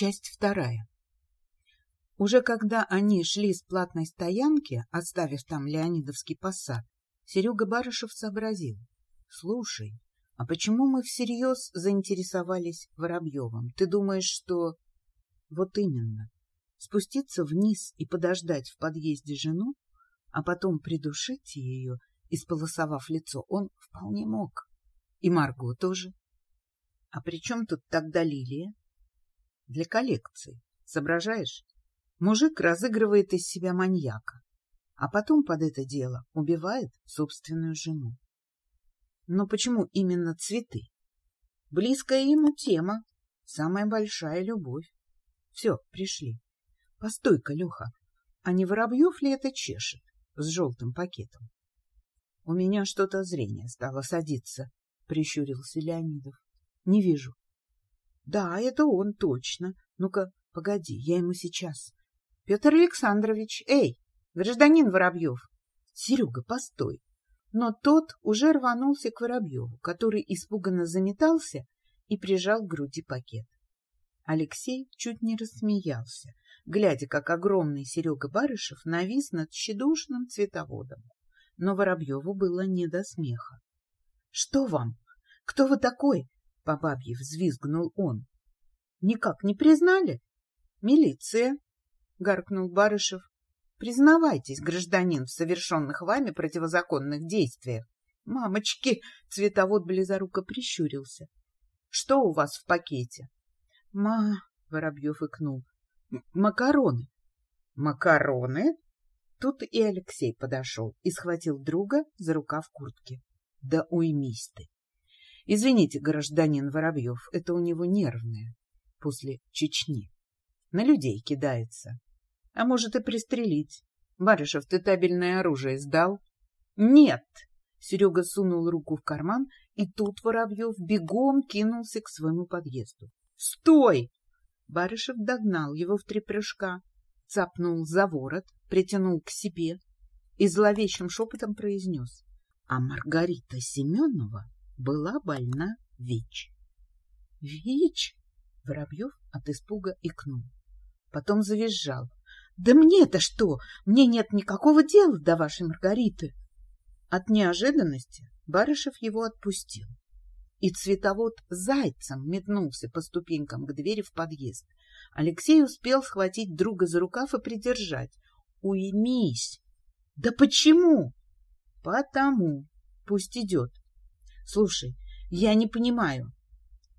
Часть вторая. Уже когда они шли с платной стоянки, оставив там Леонидовский посад, Серега Барышев сообразил. — Слушай, а почему мы всерьез заинтересовались Воробьевым? Ты думаешь, что... Вот именно. Спуститься вниз и подождать в подъезде жену, а потом придушить ее, исполосовав лицо, он вполне мог. И Марго тоже. А при чем тут тогда Лилия? Для коллекции. Соображаешь? Мужик разыгрывает из себя маньяка, а потом под это дело убивает собственную жену. Но почему именно цветы? Близкая ему тема, самая большая любовь. Все, пришли. Постой-ка, Леха, а не Воробьев ли это чешет с желтым пакетом? У меня что-то зрение стало садиться, прищурился Леонидов. Не вижу. Да, это он точно. Ну-ка, погоди, я ему сейчас. Петр Александрович, эй, гражданин Воробьев! Серега, постой! Но тот уже рванулся к Воробьеву, который испуганно заметался и прижал к груди пакет. Алексей чуть не рассмеялся, глядя, как огромный Серега Барышев навис над тщедушным цветоводом. Но Воробьеву было не до смеха. — Что вам? Кто вы такой? — по бабье взвизгнул он. — Никак не признали? — Милиция, — гаркнул Барышев. — Признавайтесь, гражданин, в совершенных вами противозаконных действиях. Мамочки! — цветовод близоруко прищурился. — Что у вас в пакете? — Ма... — Воробьев икнул. — Макароны. — Макароны? Тут и Алексей подошел и схватил друга за рукав куртки. — Да уймись ты! Извините, гражданин Воробьев, это у него нервное. После Чечни. На людей кидается. А может и пристрелить. Барышев, ты табельное оружие сдал? Нет! Серега сунул руку в карман, и тут Воробьев бегом кинулся к своему подъезду. «Стой!» Барышев догнал его в три прыжка, цапнул за ворот, притянул к себе и зловещим шепотом произнес. «А Маргарита Семенова была больна ВИЧ. ВИЧ? Воробьев от испуга икнул. Потом завизжал. Да мне-то что? Мне нет никакого дела до вашей Маргариты. От неожиданности Барышев его отпустил. И цветовод зайцем метнулся по ступенькам к двери в подъезд. Алексей успел схватить друга за рукав и придержать. «Уймись!» «Да почему?» «Потому. Пусть идет. Слушай, я не понимаю.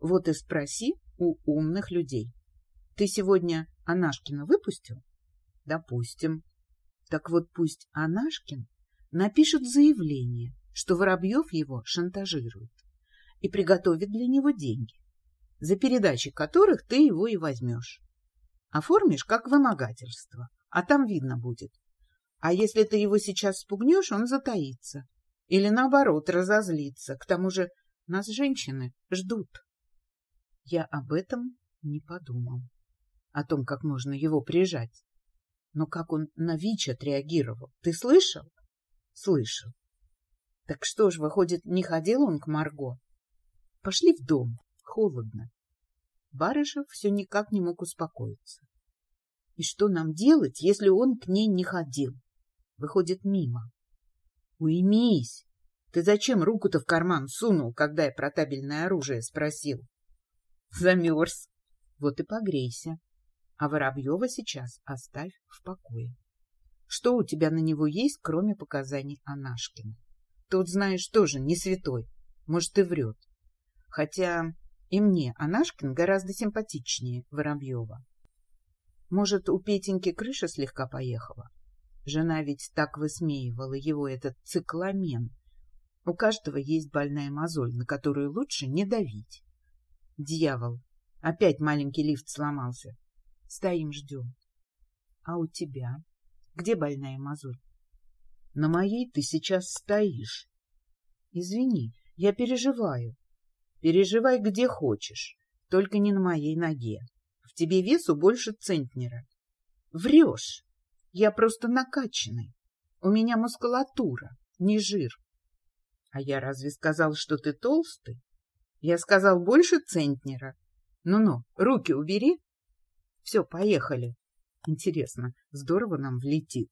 Вот и спроси у умных людей. Ты сегодня Анашкина выпустил? Допустим. Так вот пусть Анашкин напишет заявление, что Воробьев его шантажирует, и приготовит для него деньги, за передачи которых ты его и возьмешь. Оформишь как вымогательство, а там видно будет. А если ты его сейчас спугнешь, он затаится. Или, наоборот, разозлиться. К тому же нас женщины ждут. Я об этом не подумал. О том, как можно его прижать. Но как он на ВИЧ отреагировал, ты слышал? Слышал. Так что ж, выходит, не ходил он к Марго? Пошли в дом. Холодно. Барышев все никак не мог успокоиться. И что нам делать, если он к ней не ходил? Выходит, мимо. Уймись! Ты зачем руку-то в карман сунул, когда я про табельное оружие спросил? Замерз. Вот и погрейся. А Воробьева сейчас оставь в покое. Что у тебя на него есть, кроме показаний Анашкина? Тот, знаешь, тоже не святой. Может, и врет. Хотя и мне Анашкин гораздо симпатичнее Воробьева. Может, у Петеньки крыша слегка поехала? Жена ведь так высмеивала его, этот цикламен. У каждого есть больная мозоль, на которую лучше не давить. Дьявол! Опять маленький лифт сломался. Стоим, ждем. А у тебя? Где больная мозоль? На моей ты сейчас стоишь. Извини, я переживаю. Переживай где хочешь, только не на моей ноге. В тебе весу больше центнера. Врешь. Я просто накачанный. У меня мускулатура, не жир. А я разве сказал, что ты толстый? Я сказал больше центнера. Ну-ну, руки убери. Все, поехали. Интересно, здорово нам влетит.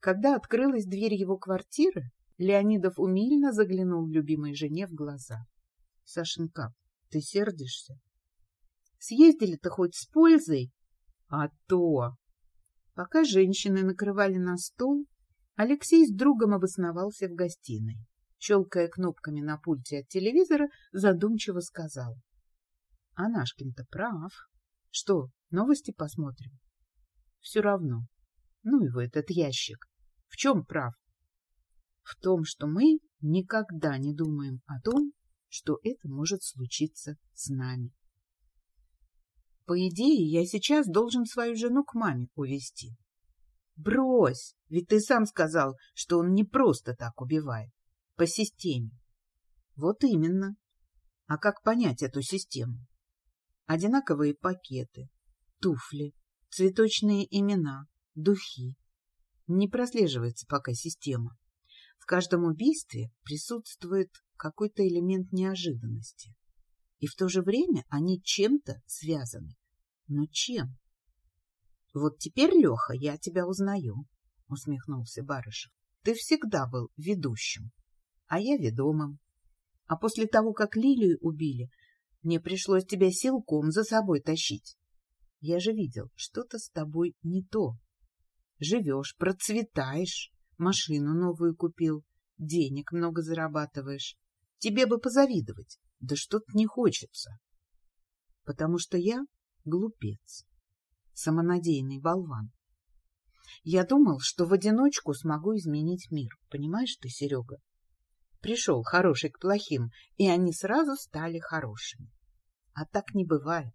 Когда открылась дверь его квартиры, Леонидов умильно заглянул любимой жене в глаза. — Сашенька, ты сердишься? — Съездили-то хоть с пользой? — А то! Пока женщины накрывали на стол, Алексей с другом обосновался в гостиной. Щелкая кнопками на пульте от телевизора, задумчиво сказал. — Анашкин-то прав. Что, новости посмотрим? — Все равно. Ну его этот ящик. В чем прав? В том, что мы никогда не думаем о том, что это может случиться с нами. По идее, я сейчас должен свою жену к маме увезти. Брось, ведь ты сам сказал, что он не просто так убивает, по системе. Вот именно. А как понять эту систему? Одинаковые пакеты, туфли, цветочные имена, духи. Не прослеживается пока система. В каждом убийстве присутствует какой-то элемент неожиданности. И в то же время они чем-то связаны. Но чем? — Вот теперь, Леха, я тебя узнаю, — усмехнулся Барышев. — Ты всегда был ведущим, а я ведомым. А после того, как Лилию убили, мне пришлось тебя силком за собой тащить. Я же видел, что-то с тобой не то. Живешь, процветаешь, машину новую купил, денег много зарабатываешь. Тебе бы позавидовать, да что-то не хочется. Потому что я глупец, самонадеянный болван. Я думал, что в одиночку смогу изменить мир, понимаешь ты, Серега? Пришел хороший к плохим, и они сразу стали хорошими. А так не бывает.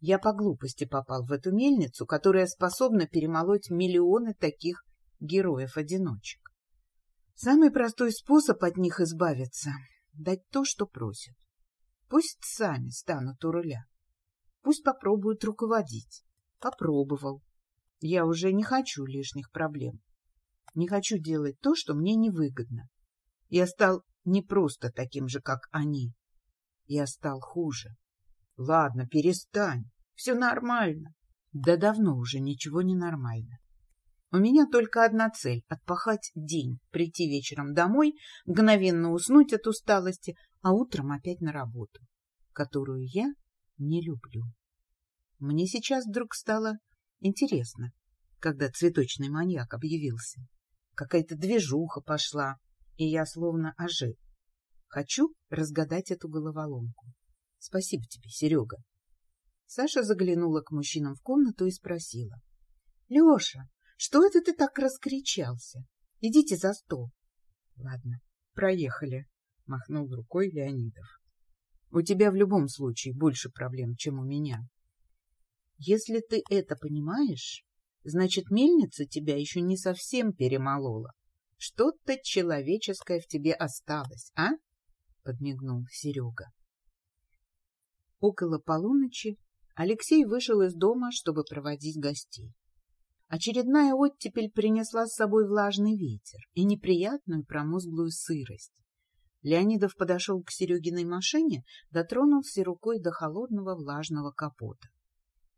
Я по глупости попал в эту мельницу, которая способна перемолоть миллионы таких героев-одиночек. Самый простой способ от них избавиться — дать то, что просят. Пусть сами станут у руля. Пусть попробуют руководить. Попробовал. Я уже не хочу лишних проблем. Не хочу делать то, что мне невыгодно. Я стал не просто таким же, как они. Я стал хуже. Ладно, перестань. Все нормально. Да давно уже ничего не нормально. У меня только одна цель — отпахать день, прийти вечером домой, мгновенно уснуть от усталости, а утром опять на работу, которую я не люблю. Мне сейчас вдруг стало интересно, когда цветочный маньяк объявился. Какая-то движуха пошла, и я словно ожил. Хочу разгадать эту головоломку. Спасибо тебе, Серега. Саша заглянула к мужчинам в комнату и спросила. — Леша, что это ты так раскричался? Идите за стол. — Ладно, проехали, — махнул рукой Леонидов. — У тебя в любом случае больше проблем, чем у меня. Если ты это понимаешь, значит, мельница тебя еще не совсем перемолола. Что-то человеческое в тебе осталось, а? — подмигнул Серега. Около полуночи Алексей вышел из дома, чтобы проводить гостей. Очередная оттепель принесла с собой влажный ветер и неприятную промозглую сырость. Леонидов подошел к Серегиной машине, дотронулся рукой до холодного влажного капота.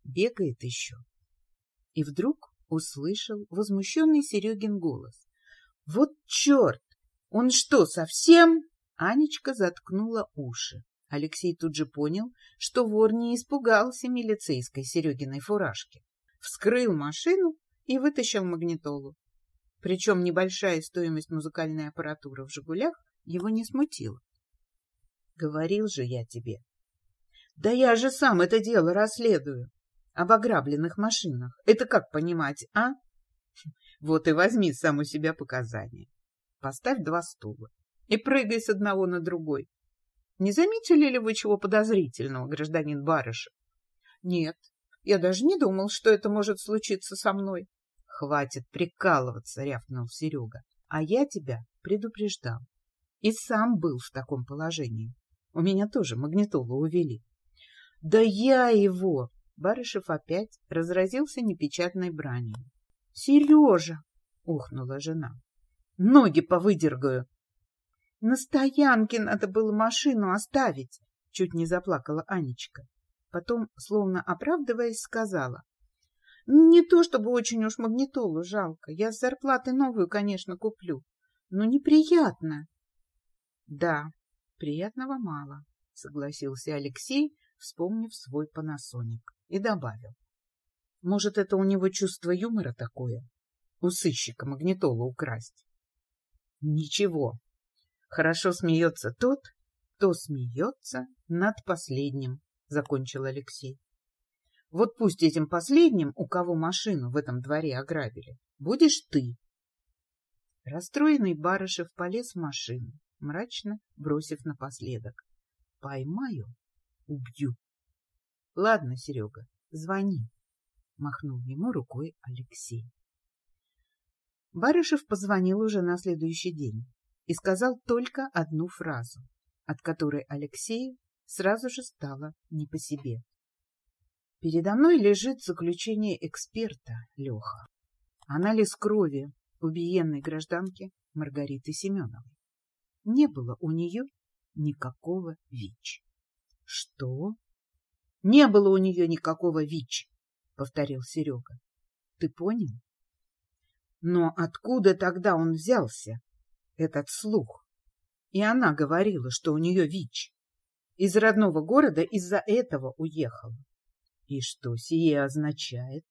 Бегает еще. И вдруг услышал возмущенный Серегин голос. — Вот черт! Он что, совсем? Анечка заткнула уши. Алексей тут же понял, что вор не испугался милицейской Серегиной фуражки. Вскрыл машину и вытащил магнитолу. Причем небольшая стоимость музыкальной аппаратуры в «Жигулях» его не смутила. Говорил же я тебе. Да я же сам это дело расследую. Об ограбленных машинах. Это как понимать, а? Вот и возьми сам у себя показания. Поставь два стула и прыгай с одного на другой. Не заметили ли вы чего подозрительного, гражданин Барышев? Нет, я даже не думал, что это может случиться со мной. Хватит прикалываться, рявкнул Серега. А я тебя предупреждал. И сам был в таком положении. У меня тоже магнитолу увели. Да я его! Барышев опять разразился непечатной бранью. Сережа! ухнула жена. Ноги повыдергаю. На стоянке надо было машину оставить, чуть не заплакала Анечка. Потом, словно оправдываясь, сказала. — Не то чтобы очень уж магнитолу жалко. Я с зарплаты новую, конечно, куплю. Но неприятно. — Да, приятного мало, — согласился Алексей, вспомнив свой панасоник, и добавил. — Может, это у него чувство юмора такое? У сыщика магнитолу украсть? — Ничего. Хорошо смеется тот, кто смеется над последним, — закончил Алексей. Вот пусть этим последним, у кого машину в этом дворе ограбили, будешь ты. Расстроенный Барышев полез в машину, мрачно бросив напоследок. Поймаю, убью. Ладно, Серега, звони, махнул ему рукой Алексей. Барышев позвонил уже на следующий день и сказал только одну фразу от которой Алексею сразу же стало не по себе. Передо мной лежит заключение эксперта Леха. Анализ крови убиенной гражданки Маргариты Семеновой. Не было у нее никакого ВИЧ. — Что? — Не было у нее никакого ВИЧ, — повторил Серега. — Ты понял? Но откуда тогда он взялся, этот слух? И она говорила, что у нее ВИЧ. Из родного города из-за этого уехала. И что сие означает?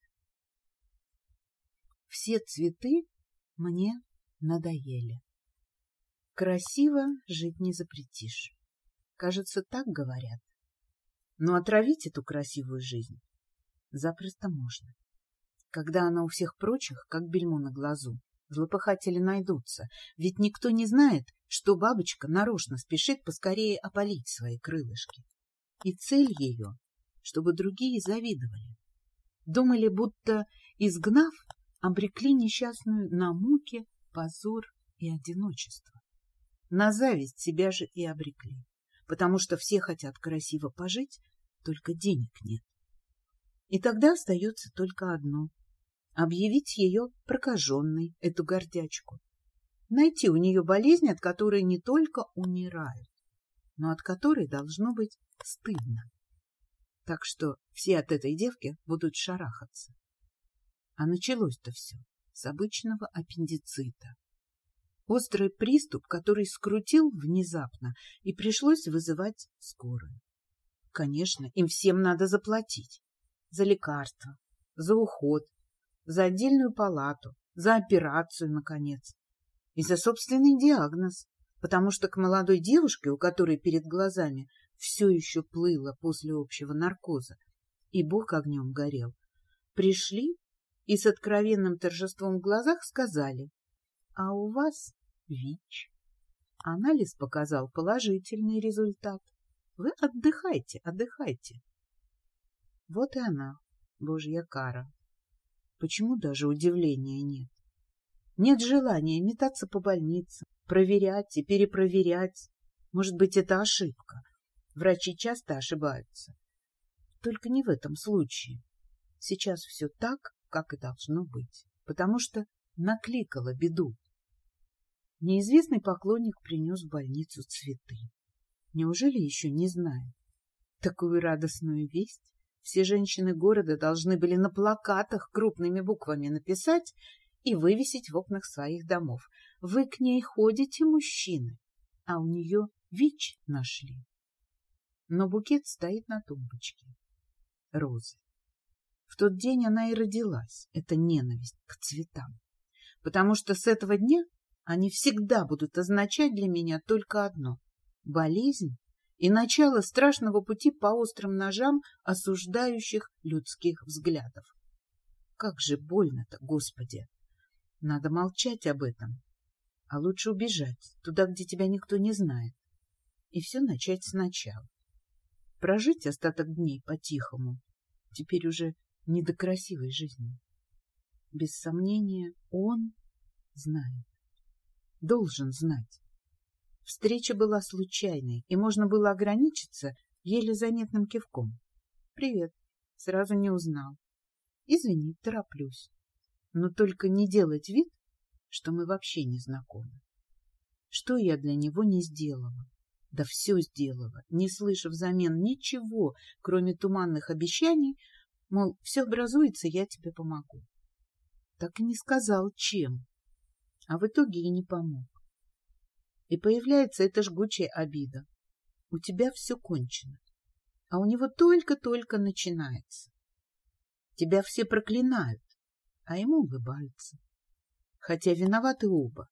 Все цветы мне надоели. Красиво жить не запретишь. Кажется, так говорят. Но отравить эту красивую жизнь запросто можно. Когда она у всех прочих, как бельмо на глазу, злопыхатели найдутся, ведь никто не знает, что бабочка нарочно спешит поскорее опалить свои крылышки. И цель ее, чтобы другие завидовали. Думали, будто, изгнав, обрекли несчастную на муки, позор и одиночество. На зависть себя же и обрекли, потому что все хотят красиво пожить, только денег нет. И тогда остается только одно объявить ее прокаженной, эту гордячку. Найти у нее болезнь, от которой не только умирают, но от которой должно быть стыдно. Так что все от этой девки будут шарахаться. А началось-то все с обычного аппендицита. Острый приступ, который скрутил внезапно, и пришлось вызывать скорую. Конечно, им всем надо заплатить. За лекарства, за уход, за отдельную палату, за операцию, наконец, и за собственный диагноз, потому что к молодой девушке, у которой перед глазами все еще плыло после общего наркоза, и бог огнем горел, пришли и с откровенным торжеством в глазах сказали, а у вас ВИЧ. Анализ показал положительный результат. Вы отдыхайте, отдыхайте. Вот и она, божья кара. Почему даже удивления нет? Нет желания метаться по больницам, проверять и перепроверять. Может быть, это ошибка. Врачи часто ошибаются. Только не в этом случае. Сейчас все так, как и должно быть, потому что накликала беду. Неизвестный поклонник принес в больницу цветы. Неужели еще не знает? Такую радостную весть все женщины города должны были на плакатах крупными буквами написать и вывесить в окнах своих домов. Вы к ней ходите, мужчины, а у нее ВИЧ нашли. Но букет стоит на тумбочке. Розы. В тот день она и родилась, эта ненависть к цветам. Потому что с этого дня они всегда будут означать для меня только одно — болезнь и начало страшного пути по острым ножам осуждающих людских взглядов. Как же больно-то, Господи! Надо молчать об этом, а лучше убежать туда, где тебя никто не знает, и все начать сначала. Прожить остаток дней по-тихому, теперь уже не до красивой жизни. Без сомнения, он знает, должен знать. Встреча была случайной, и можно было ограничиться еле заметным кивком. «Привет», сразу не узнал. «Извини, тороплюсь. Но только не делать вид, что мы вообще не знакомы. Что я для него не сделала? Да все сделала, не слыша взамен ничего, кроме туманных обещаний, мол, все образуется, я тебе помогу. Так и не сказал, чем, а в итоге и не помог. И появляется эта жгучая обида. У тебя все кончено, а у него только-только начинается. Тебя все проклинают, а ему улыбаются. Хотя виноваты оба.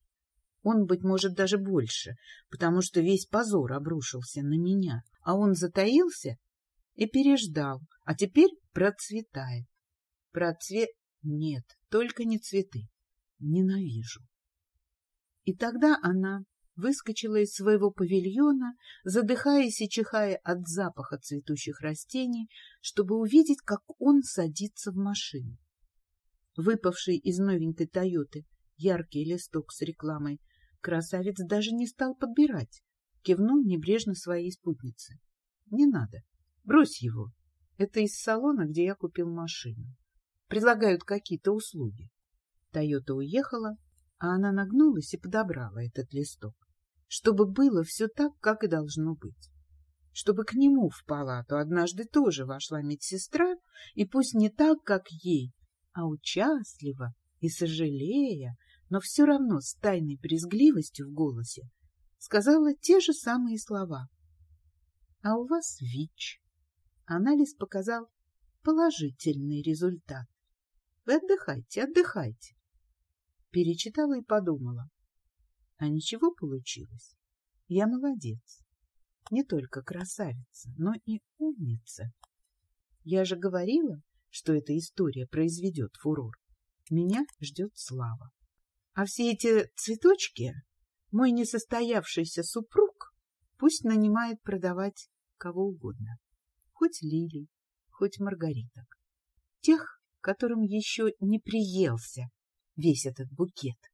Он, быть может, даже больше, потому что весь позор обрушился на меня, а он затаился и переждал, а теперь процветает. Процвет... Нет, только не цветы. Ненавижу. И тогда она выскочила из своего павильона, задыхаясь и чихая от запаха цветущих растений, чтобы увидеть, как он садится в машину. Выпавший из новенькой «Тойоты» яркий листок с рекламой красавец даже не стал подбирать, кивнул небрежно своей спутнице. — Не надо, брось его. Это из салона, где я купил машину. Предлагают какие-то услуги. Тойота уехала, а она нагнулась и подобрала этот листок, чтобы было все так, как и должно быть. Чтобы к нему в палату однажды тоже вошла медсестра, и пусть не так, как ей, а участливо и сожалея, но все равно с тайной брезгливостью в голосе, сказала те же самые слова. — А у вас ВИЧ. Анализ показал положительный результат. Вы отдыхайте, отдыхайте. Перечитала и подумала. А ничего получилось. Я молодец. Не только красавица, но и умница. Я же говорила, что эта история произведет фурор. Меня ждет слава. А все эти цветочки мой несостоявшийся супруг пусть нанимает продавать кого угодно. Хоть лилий, хоть маргариток. Тех, которым еще не приелся весь этот букет.